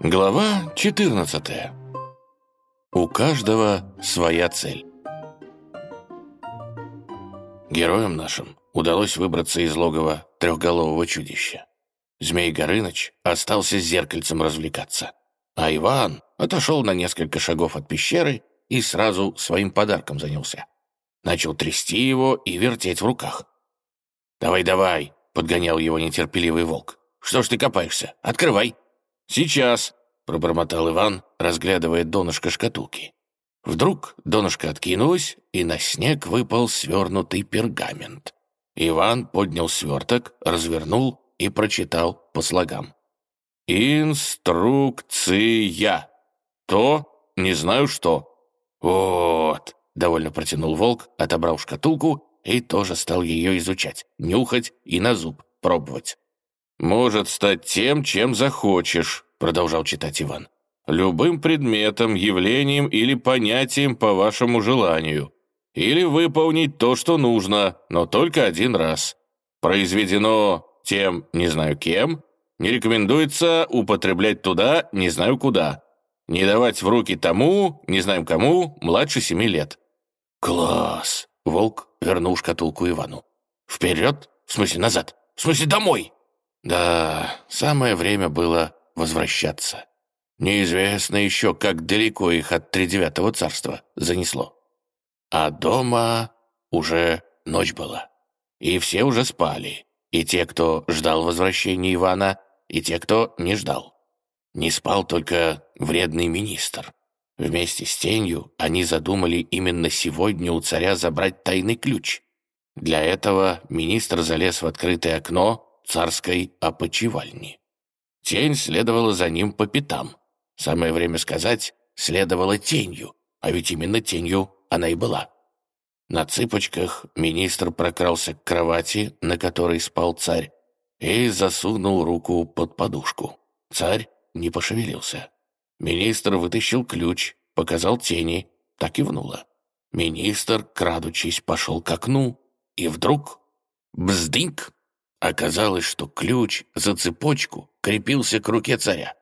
Глава 14. У каждого своя цель. Героям нашим удалось выбраться из логова трехголового чудища. Змей Горыныч остался с зеркальцем развлекаться, а Иван отошел на несколько шагов от пещеры и сразу своим подарком занялся. Начал трясти его и вертеть в руках. «Давай-давай!» — подгонял его нетерпеливый волк. «Что ж ты копаешься? Открывай!» «Сейчас!» — пробормотал Иван, разглядывая донышко шкатулки. Вдруг донышко откинулось, и на снег выпал свернутый пергамент. Иван поднял сверток, развернул и прочитал по слогам. «Инструкция! То, не знаю что». «Вот!» — довольно протянул волк, отобрал шкатулку и тоже стал ее изучать, нюхать и на зуб пробовать. «Может стать тем, чем захочешь», — продолжал читать Иван. «Любым предметом, явлением или понятием по вашему желанию. Или выполнить то, что нужно, но только один раз. Произведено тем, не знаю кем, не рекомендуется употреблять туда, не знаю куда. Не давать в руки тому, не знаем кому, младше семи лет». «Класс!» — волк вернул шкатулку Ивану. «Вперед? В смысле назад? В смысле домой?» Да, самое время было возвращаться. Неизвестно еще, как далеко их от тридевятого царства занесло. А дома уже ночь была. И все уже спали. И те, кто ждал возвращения Ивана, и те, кто не ждал. Не спал только вредный министр. Вместе с тенью они задумали именно сегодня у царя забрать тайный ключ. Для этого министр залез в открытое окно царской опочивальни. Тень следовала за ним по пятам. Самое время сказать, следовала тенью, а ведь именно тенью она и была. На цыпочках министр прокрался к кровати, на которой спал царь, и засунул руку под подушку. Царь не пошевелился. Министр вытащил ключ, показал тени, так и внуло. Министр, крадучись, пошел к окну, и вдруг... Бздыньк! Оказалось, что ключ за цепочку крепился к руке царя.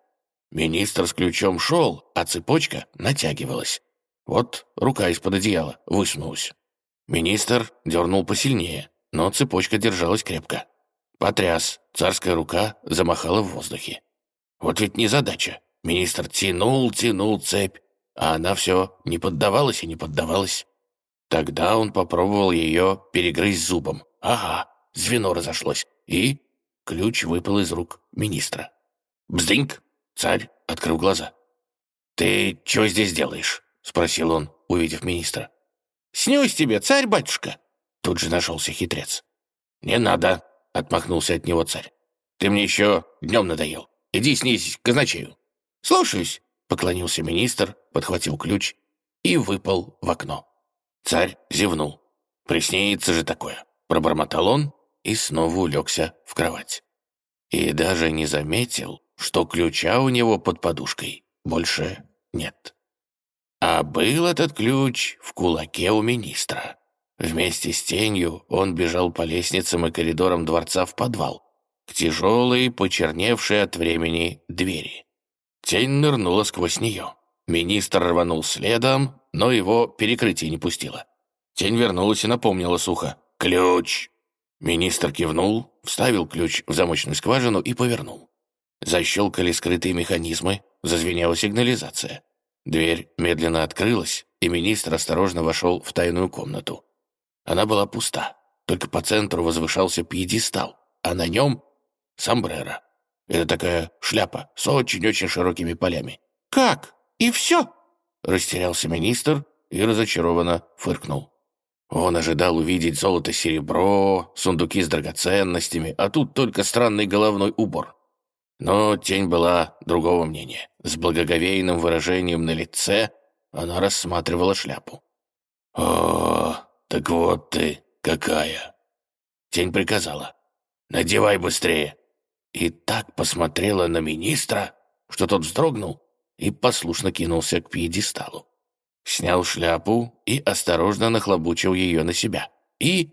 Министр с ключом шел, а цепочка натягивалась. Вот рука из-под одеяла высунулась. Министр дернул посильнее, но цепочка держалась крепко. Потряс, царская рука замахала в воздухе. Вот ведь незадача. Министр тянул, тянул цепь, а она все не поддавалась и не поддавалась. Тогда он попробовал ее перегрызть зубом. Ага, звено разошлось, и ключ выпал из рук министра. «Бздыньк!» — царь открыл глаза. «Ты что здесь делаешь?» — спросил он, увидев министра. «Снюсь тебе, царь-батюшка!» Тут же нашелся хитрец. «Не надо!» — отмахнулся от него царь. «Ты мне еще днем надоел. Иди снизь к казначею». «Слушаюсь!» — поклонился министр, подхватил ключ и выпал в окно. Царь зевнул. «Приснится же такое!» — пробормотал он и снова улегся в кровать. И даже не заметил, что ключа у него под подушкой больше нет. А был этот ключ в кулаке у министра. Вместе с тенью он бежал по лестницам и коридорам дворца в подвал, к тяжелой, почерневшей от времени двери. Тень нырнула сквозь нее. Министр рванул следом, но его перекрытие не пустило. Тень вернулась и напомнила сухо. «Ключ!» Министр кивнул, вставил ключ в замочную скважину и повернул. Защелкали скрытые механизмы, зазвенела сигнализация. Дверь медленно открылась, и министр осторожно вошел в тайную комнату. Она была пуста, только по центру возвышался пьедестал, а на нем — сомбреро. Это такая шляпа с очень-очень широкими полями. «Как? И все?» — растерялся министр и разочарованно фыркнул. Он ожидал увидеть золото-серебро, сундуки с драгоценностями, а тут только странный головной убор. Но тень была другого мнения. С благоговейным выражением на лице она рассматривала шляпу. «О, так вот ты какая!» Тень приказала. «Надевай быстрее!» И так посмотрела на министра, что тот вздрогнул и послушно кинулся к пьедесталу снял шляпу и осторожно нахлобучил ее на себя. И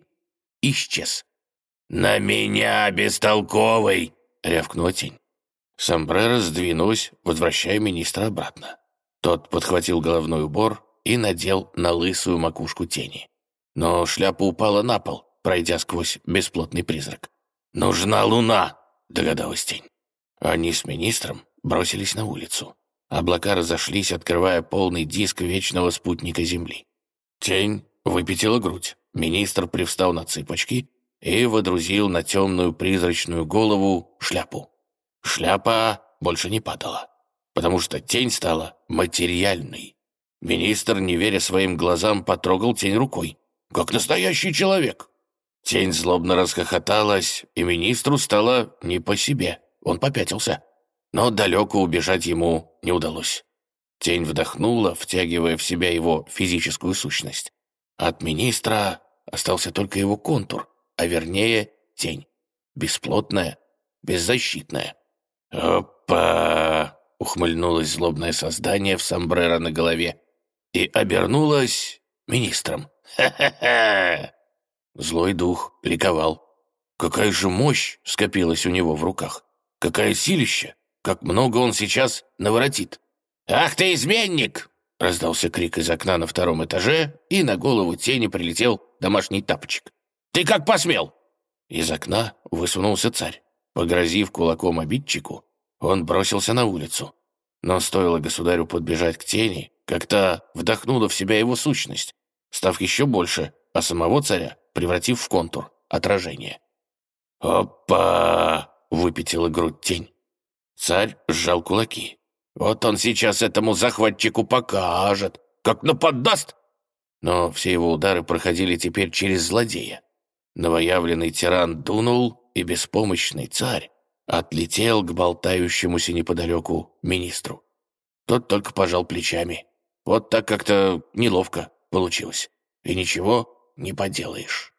исчез. «На меня, бестолковый!» — рявкнула тень. Сомбреро сдвинулось, возвращая министра обратно. Тот подхватил головной убор и надел на лысую макушку тени. Но шляпа упала на пол, пройдя сквозь бесплотный призрак. «Нужна луна!» — догадалась тень. Они с министром бросились на улицу. Облака разошлись, открывая полный диск вечного спутника Земли. Тень выпятила грудь. Министр привстал на цыпочки и водрузил на темную призрачную голову шляпу. Шляпа больше не падала, потому что тень стала материальной. Министр, не веря своим глазам, потрогал тень рукой, как настоящий человек. Тень злобно расхохоталась, и министру стало не по себе. Он попятился. Но далеко убежать ему не удалось. Тень вдохнула, втягивая в себя его физическую сущность. От министра остался только его контур, а вернее тень. Бесплотная, беззащитная. «Опа!» — ухмыльнулось злобное создание в сомбреро на голове и обернулось министром. «Ха-ха-ха!» Злой дух ликовал. Какая же мощь скопилась у него в руках! Какая силища! Как много он сейчас наворотит! «Ах ты, изменник!» — раздался крик из окна на втором этаже, и на голову тени прилетел домашний тапочек. «Ты как посмел?» Из окна высунулся царь. Погрозив кулаком обидчику, он бросился на улицу. Но стоило государю подбежать к тени, как та вдохнула в себя его сущность, став еще больше, а самого царя превратив в контур, отражение. «Опа!» — выпятила грудь тень. Царь сжал кулаки. «Вот он сейчас этому захватчику покажет, как нападаст!» Но все его удары проходили теперь через злодея. Новоявленный тиран дунул, и беспомощный царь отлетел к болтающемуся неподалеку министру. Тот только пожал плечами. Вот так как-то неловко получилось. И ничего не поделаешь.